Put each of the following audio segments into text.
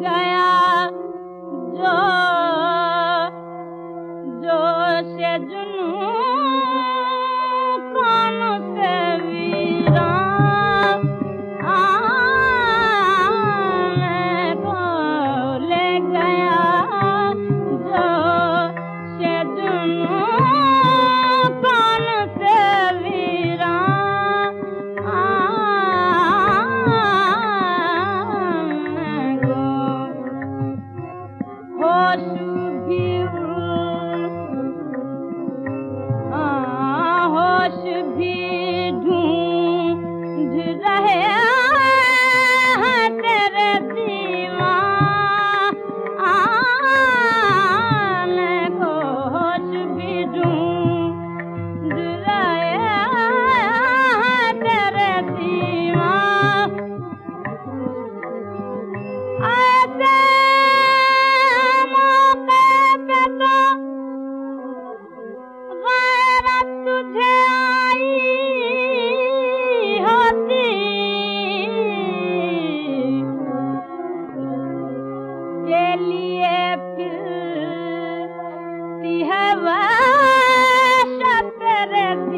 गया। जो जो से जुनू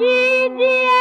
कीजिए